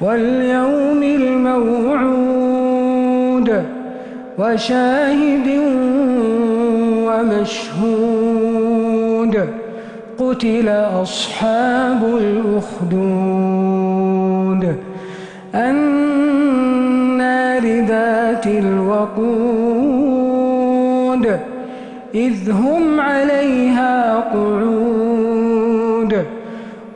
واليوم الموعود وشاهد ومشهود قتل أصحاب الأخدود النار ذات الوقود إذ هم عليها قعود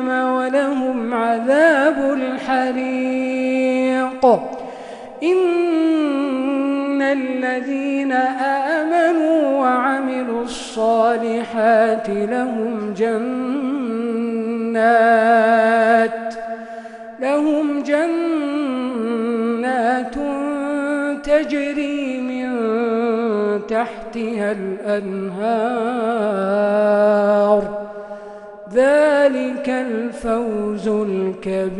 ولهم عذاب الحريق. إن الذين آمنوا وعملوا الصالحات لهم جنات لهم جنات تجري من تحتها الأنهار. ذلك الفوز الكبير.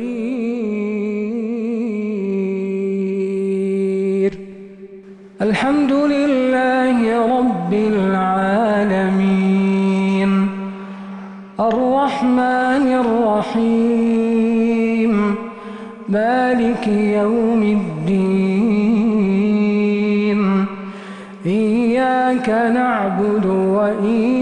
الحمد لله رب العالمين. الرحمن الرحيم. مالك يوم الدين. إياك نعبد وإياك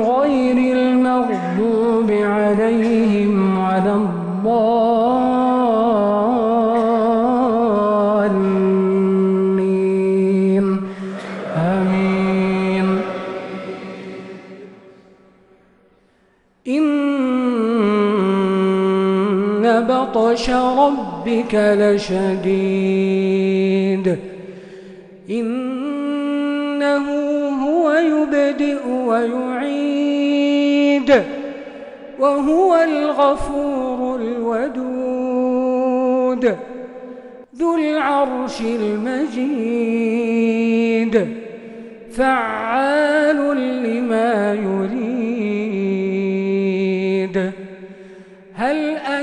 إن بطش ربك لشديد. إنه هو يبدئ ويعيد وهو الغفور الودود ذو العرش المجيد فعال لما يريد.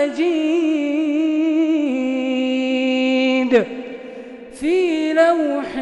مجيد في لوح